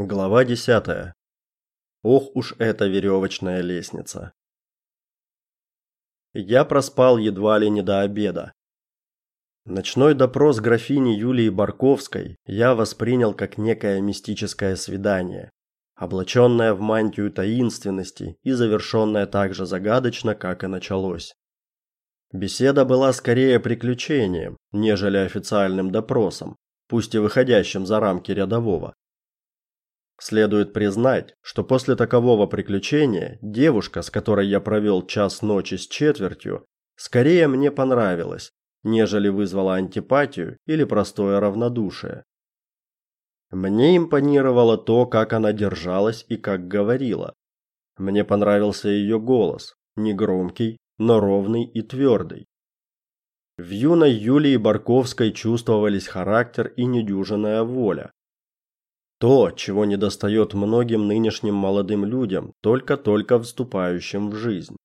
Глава 10. Ох уж эта веревочная лестница. Я проспал едва ли не до обеда. Ночной допрос графини Юлии Барковской я воспринял как некое мистическое свидание, облаченное в мантию таинственности и завершенное так же загадочно, как и началось. Беседа была скорее приключением, нежели официальным допросом, пусть и выходящим за рамки рядового. Следует признать, что после такового приключения девушка, с которой я провел час ночи с четвертью, скорее мне понравилась, нежели вызвала антипатию или простое равнодушие. Мне импонировало то, как она держалась и как говорила. Мне понравился ее голос, негромкий, но ровный и твердый. В юной Юлии Барковской чувствовались характер и недюжинная воля. То, чего недостает многим нынешним молодым людям, только-только вступающим в жизнь.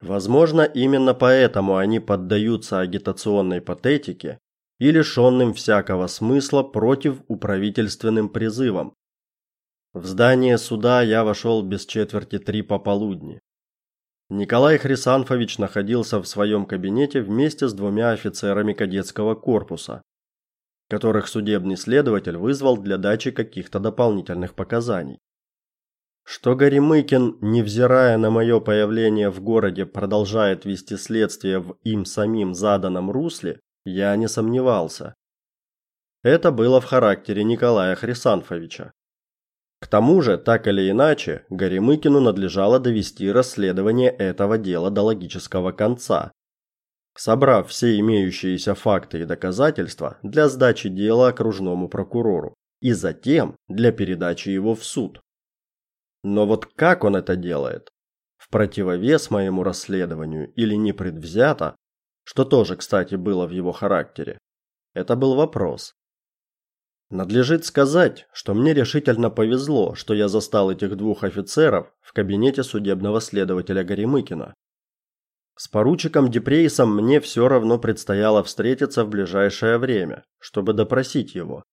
Возможно, именно поэтому они поддаются агитационной патетике и лишенным всякого смысла против управительственным призывам. В здание суда я вошел без четверти три пополудни. Николай Хрисанфович находился в своем кабинете вместе с двумя офицерами кадетского корпуса, которых судебный следователь вызвал для дачи каких-то дополнительных показаний. Что Горемыкин, невзирая на мое появление в городе, продолжает вести следствие в им самим заданном русле, я не сомневался. Это было в характере Николая Хрисанфовича. К тому же, так или иначе, Горемыкину надлежало довести расследование этого дела до логического конца, собрав все имеющиеся факты и доказательства для сдачи дела окружному прокурору и затем для передачи его в суд. Но вот как он это делает? В противовес моему расследованию или непредвзято, что тоже, кстати, было в его характере. Это был вопрос. Надлежит сказать, что мне решительно повезло, что я застал этих двух офицеров в кабинете судебного следователя Горемыкина, с поручиком Депрейсом мне все равно предстояло встретиться в ближайшее время, чтобы допросить его.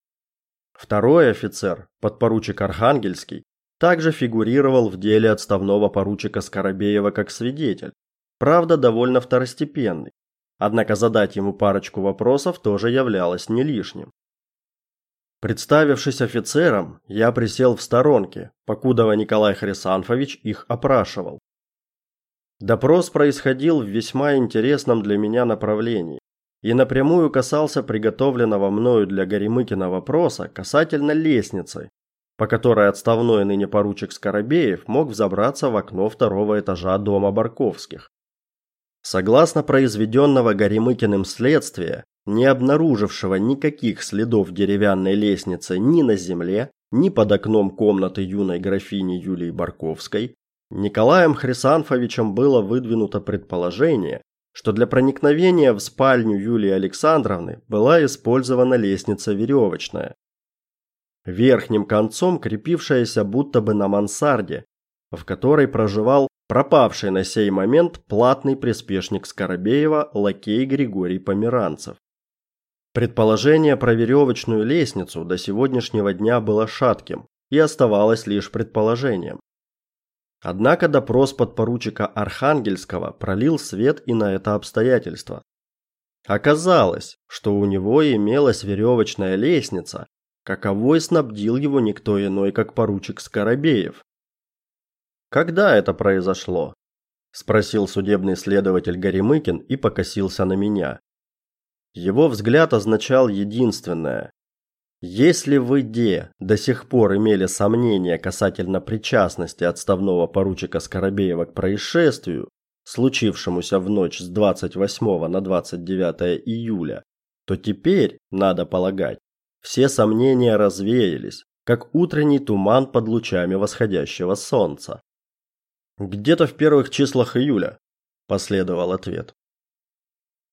Второй офицер, подпоручик Архангельский, также фигурировал в деле отставного поручика Скоробеева как свидетель, правда, довольно второстепенный. Однако задать ему парочку вопросов тоже являлось не лишним. Представившись офицером, я присел в сторонке, покудова Николай Хрисанфович их опрашивал. Допрос происходил в весьма интересном для меня направлении и напрямую касался приготовленного мною для Горемыкина вопроса касательно лестницы, по которой отставной ныне поручик Скоробеев мог взобраться в окно второго этажа дома Барковских. Согласно произведенного Горемыкиным следствия, не обнаружившего никаких следов деревянной лестницы ни на земле, ни под окном комнаты юной графини Юлии Барковской, Николаем Хрисанфовичем было выдвинуто предположение, что для проникновения в спальню Юлии Александровны была использована лестница веревочная, верхним концом крепившаяся будто бы на мансарде, в которой проживал пропавший на сей момент платный приспешник Скоробеева лакей Григорий Померанцев. Предположение про веревочную лестницу до сегодняшнего дня было шатким и оставалось лишь предположением. Однако допрос подпоручика Архангельского пролил свет и на это обстоятельство. Оказалось, что у него имелась веревочная лестница, каковой снабдил его никто иной, как поручик Скоробеев. Когда это произошло? спросил судебный следователь Горемыкин и покосился на меня. Его взгляд означал единственное: если вы, де, до сих пор имели сомнения касательно причастности отставного поручика Скоробеева к происшествию, случившемуся в ночь с 28 на 29 июля, то теперь, надо полагать, все сомнения развеялись, как утренний туман под лучами восходящего солнца. Где-то в первых числах июля, последовал ответ.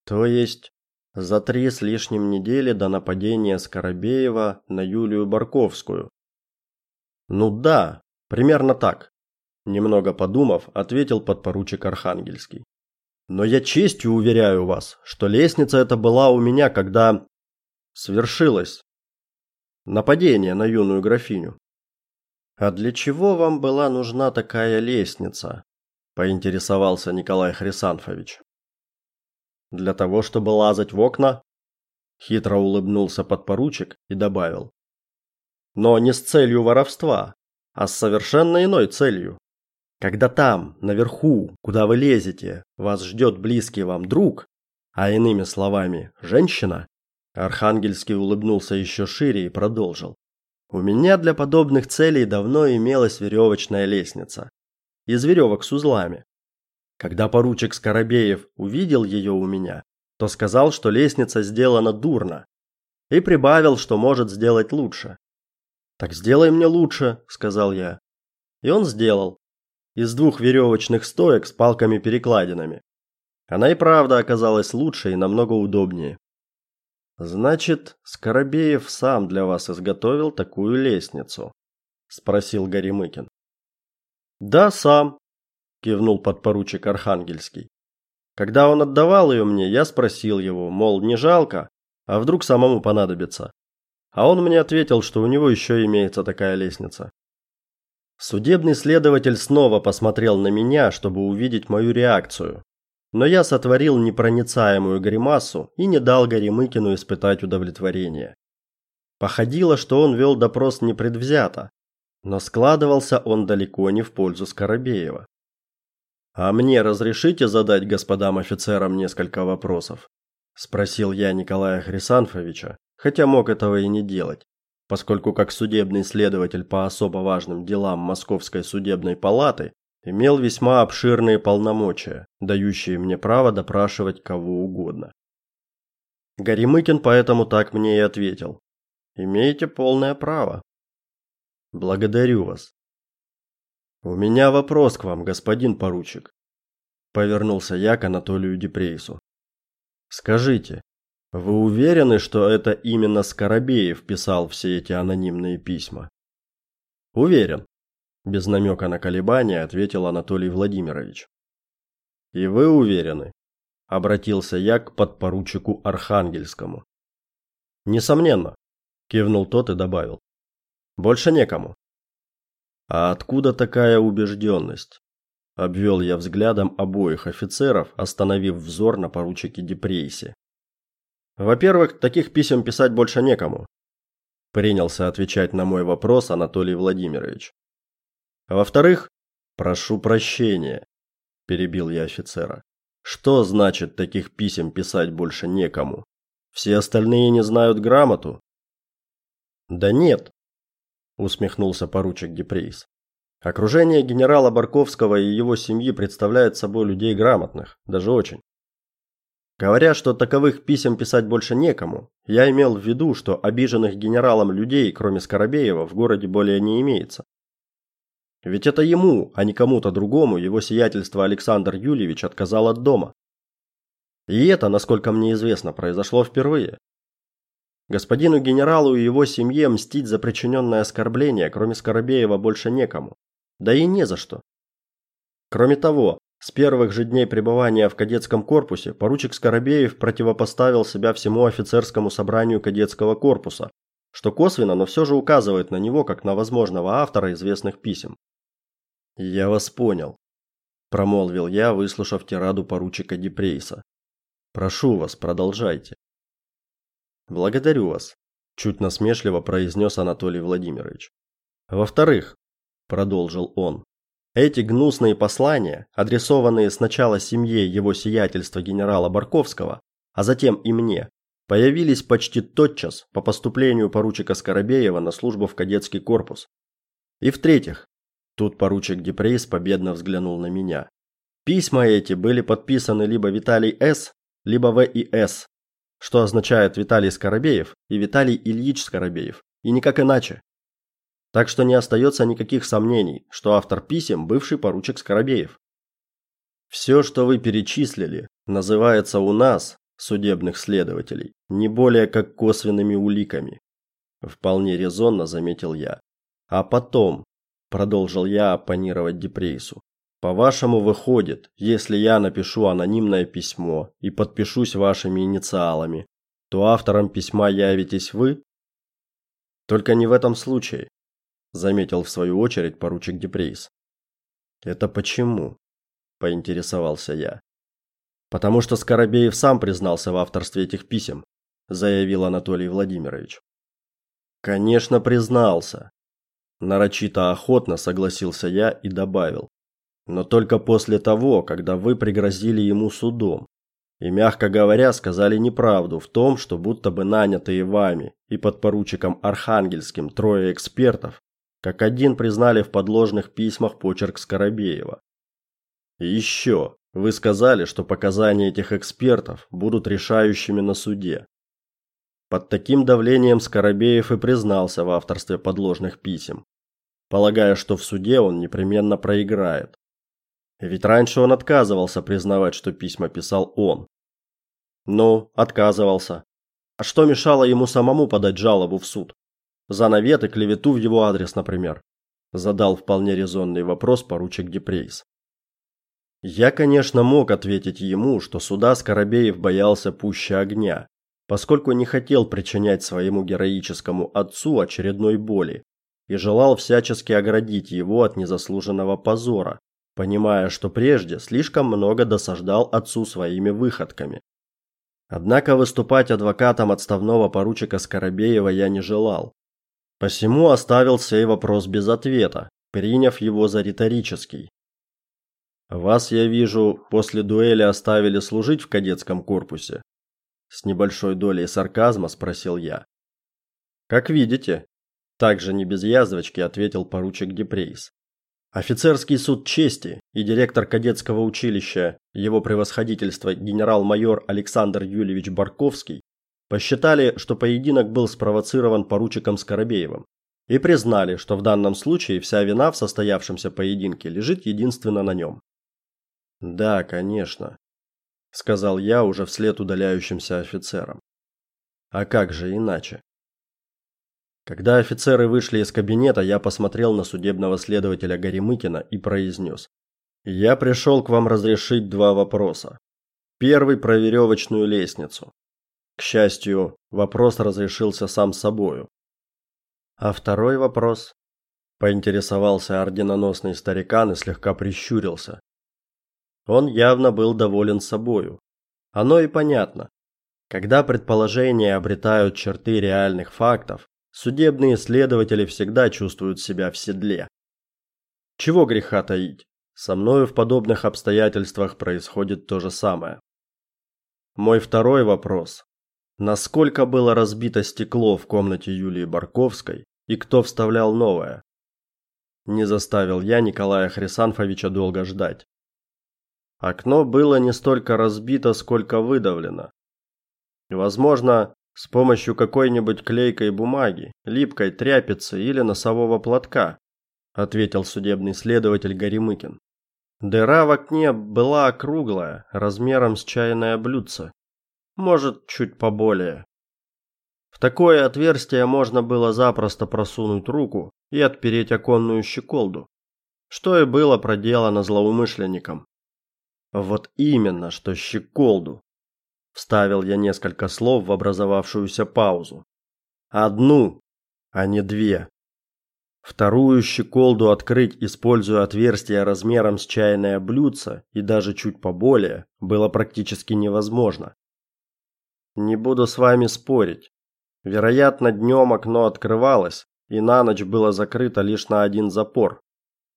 То есть за три с лишним недели до нападения Скоробеева на Юлию Барковскую. Ну да, примерно так, немного подумав, ответил подпоручик Архангельский. Но я честью уверяю вас, что лестница эта была у меня, когда свершилось нападение на юную графиню. А для чего вам была нужна такая лестница? поинтересовался Николай Хрисанфович. Для того, чтобы лазать в окна, хитро улыбнулся подпоручик и добавил: но не с целью воровства, а с совершенно иной целью. Когда там, наверху, куда вы лезете, вас ждет близкий вам друг, а иными словами, женщина, Архангельский улыбнулся еще шире и продолжил. У меня для подобных целей давно имелась веревочная лестница из веревок с узлами. Когда поручик Скоробеев увидел ее у меня, то сказал, что лестница сделана дурно, и прибавил, что может сделать лучше. Так сделай мне лучше, сказал я. И он сделал. Из двух веревочных стоек с палками-перекладинами. Она и правда оказалась лучше и намного удобнее. Значит, Скоробеев сам для вас изготовил такую лестницу, спросил Горемыкин. Да, сам, кивнул подпоручик Архангельский. Когда он отдавал ее мне, я спросил его, мол, не жалко, а вдруг самому понадобится. А он мне ответил, что у него еще имеется такая лестница. Судебный следователь снова посмотрел на меня, чтобы увидеть мою реакцию, но я сотворил непроницаемую гримасу и не дал Горемыкину испытать удовлетворение. Походило, что он вел допрос непредвзято, но складывался он далеко не в пользу Скоробеева. А мне разрешите задать господам офицерам несколько вопросов, спросил я Николая Хрисанфовича, хотя мог этого и не делать, поскольку как судебный следователь по особо важным делам Московской судебной палаты имел весьма обширные полномочия, дающие мне право допрашивать кого угодно. Горемыкин поэтому так мне и ответил: "Имеете полное право". "Благодарю вас". "У меня вопрос к вам, господин поручик", повернулся я к Анатолию Депрейсу. "Скажите, вы уверены, что это именно Скоробеев писал все эти анонимные письма?" "Уверен", без намека на колебания ответил Анатолий Владимирович. И вы уверены? обратился я к подпоручику Архангельскому. Несомненно, кивнул тот и добавил: больше некому. А откуда такая убежденность? обвел я взглядом обоих офицеров, остановив взор на поручике Депрейсе. Во-первых, таких писем писать больше некому, принялся отвечать на мой вопрос Анатолий Владимирович. Во-вторых, прошу прощения, перебил я офицера. Что значит таких писем писать больше некому? Все остальные не знают грамоту? Да нет, усмехнулся поручик Депрейс. Окружение генерала Барковского и его семьи представляет собой людей грамотных, даже очень. Говоря, что таковых писем писать больше некому, я имел в виду, что обиженных генералом людей, кроме Скоробеева, в городе более не имеется. Ведь это ему, а не кому-то другому, его сиятельство Александр Юльевич отказал от дома. И это, насколько мне известно, произошло впервые. Господину генералу и его семье мстить за причиненное оскорбление, кроме Скоробеева, больше некому. Да и не за что. Кроме того, с первых же дней пребывания в кадетском корпусе поручик Скоробеев противопоставил себя всему офицерскому собранию кадетского корпуса, что косвенно, но все же указывает на него как на возможного автора известных писем. Я вас понял, промолвил я, выслушав тираду поручика Депрейса. Прошу вас, продолжайте. Благодарю вас, чуть насмешливо произнес Анатолий Владимирович. Во-вторых, продолжил он, эти гнусные послания, адресованные сначала семье его сиятельства генерала Барковского, а затем и мне, появились почти тотчас по поступлению поручика Скоробеева на службу в кадетский корпус. И в-третьих, Тут поручик Депрейс победно взглянул на меня. Письма эти были подписаны либо Виталий С, либо В и С, что означает Виталий Скоробеев и Виталий Ильич Скоробеев, и никак иначе. Так что не остается никаких сомнений, что автор писем бывший поручик Скоробеев. Все, что вы перечислили, называется у нас, судебных следователей, не более как косвенными уликами, вполне резонно заметил я. А потом, продолжил я оппонировать Депрейсу. По-вашему выходит, если я напишу анонимное письмо и подпишусь вашими инициалами, то автором письма явитесь вы? Только не в этом случае. заметил в свою очередь поручик Депрейс. Это почему? поинтересовался я. Потому что Скоробеев сам признался в авторстве этих писем, заявил Анатолий Владимирович. Конечно, признался. Нарочито охотно согласился я и добавил: но только после того, когда вы пригрозили ему судом. И, мягко говоря, сказали неправду в том, что будто бы нанятые вами и подпоручиком Архангельским трое экспертов как один признали в подложных письмах почерк Скоробеева. И еще, вы сказали, что показания этих экспертов будут решающими на суде. Под таким давлением Скоробеев и признался в авторстве подложных писем, полагая, что в суде он непременно проиграет. Ведь раньше он отказывался признавать, что письма писал он. Ну, отказывался. А что мешало ему самому подать жалобу в суд? За навет и клевету в его адрес, например. Задал вполне резонный вопрос поручик Депрейс. Я, конечно, мог ответить ему, что суда Скоробеев боялся пуще огня, поскольку не хотел причинять своему героическому отцу очередной боли и желал всячески оградить его от незаслуженного позора, понимая, что прежде слишком много досаждал отцу своими выходками. Однако выступать адвокатом отставного поручика Скоробеева я не желал, Посему оставил сей вопрос без ответа, приняв его за риторический. Вас, я вижу, после дуэли оставили служить в кадетском корпусе, с небольшой долей сарказма спросил я. Как видите, также не без язвочки ответил поручик Депрейс. Офицерский суд чести и директор кадетского училища, его превосходительство генерал-майор Александр Юльевич Барковский посчитали, что поединок был спровоцирован поручиком Скоробеевым и признали, что в данном случае вся вина в состоявшемся поединке лежит единственно на нем. Да, конечно, сказал я уже вслед удаляющимся офицерам. А как же иначе? Когда офицеры вышли из кабинета, я посмотрел на судебного следователя Горемыкина и произнес: "Я пришел к вам разрешить два вопроса. Первый про веревочную лестницу. К счастью, вопрос разрешился сам собою. А второй вопрос поинтересовался орденоносный старикан и слегка прищурился. Он явно был доволен собою. Оно и понятно. Когда предположения обретают черты реальных фактов, судебные следователи всегда чувствуют себя в седле. Чего греха таить? Со мною в подобных обстоятельствах происходит то же самое. Мой второй вопрос насколько было разбито стекло в комнате Юлии Барковской и кто вставлял новое. Не заставил я Николая Хрисанфовича долго ждать. Окно было не столько разбито, сколько выдавлено. Возможно, с помощью какой-нибудь клейкой бумаги, липкой тряпицы или носового платка, ответил судебный следователь Горемыкин. Дыра в окне была округлая, размером с чайное блюдце может, чуть поболее. В такое отверстие можно было запросто просунуть руку и отпереть оконную щеколду, что и было проделано злоумышленником. Вот именно, что щеколду. Вставил я несколько слов в образовавшуюся паузу. Одну, а не две. Вторую щеколду открыть, используя отверстие размером с чайное блюдце и даже чуть поболее, было практически невозможно. Не буду с вами спорить. Вероятно, днем окно открывалось, и на ночь было закрыто лишь на один запор.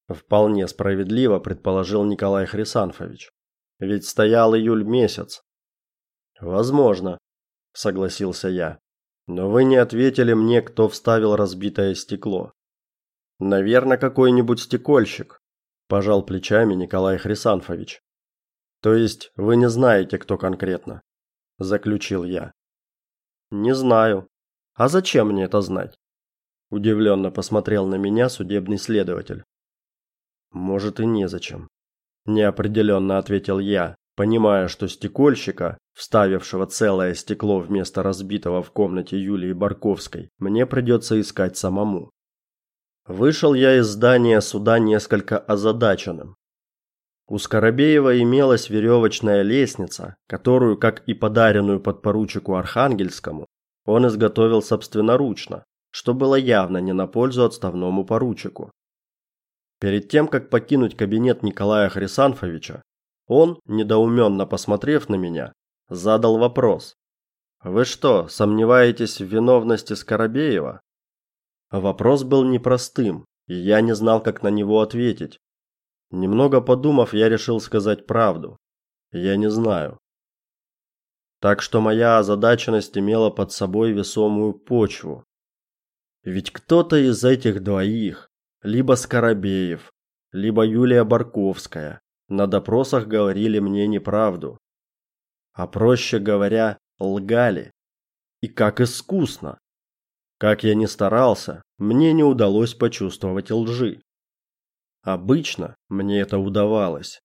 Вполне справедливо предположил Николай Хрисанфович. Ведь стоял июль месяц. Возможно, согласился я. Но вы не ответили мне, кто вставил разбитое стекло. Наверное, какой-нибудь стекольщик, пожал плечами Николай Хрисанфович. То есть вы не знаете, кто конкретно? заключил я. Не знаю. А зачем мне это знать? Удивленно посмотрел на меня судебный следователь. Может и не зачем. Неопределенно ответил я, понимая, что стекольщика, вставившего целое стекло вместо разбитого в комнате Юлии Барковской, мне придется искать самому. Вышел я из здания суда несколько озадаченным. У Скоробеева имелась веревочная лестница, которую, как и подаренную подпоручику Архангельскому, он изготовил собственноручно, что было явно не на пользу отставному поручику. Перед тем, как покинуть кабинет Николая Хрисанфовича, он, недоуменно посмотрев на меня, задал вопрос. «Вы что, сомневаетесь в виновности Скоробеева?» Вопрос был непростым, и я не знал, как на него ответить. Немного подумав, я решил сказать правду. Я не знаю. Так что моя озадаченность имела под собой весомую почву. Ведь кто-то из этих двоих, либо Скоробеев, либо Юлия Барковская, на допросах говорили мне неправду. А проще говоря, лгали. И как искусно. Как я ни старался, мне не удалось почувствовать лжи. Обычно мне это удавалось.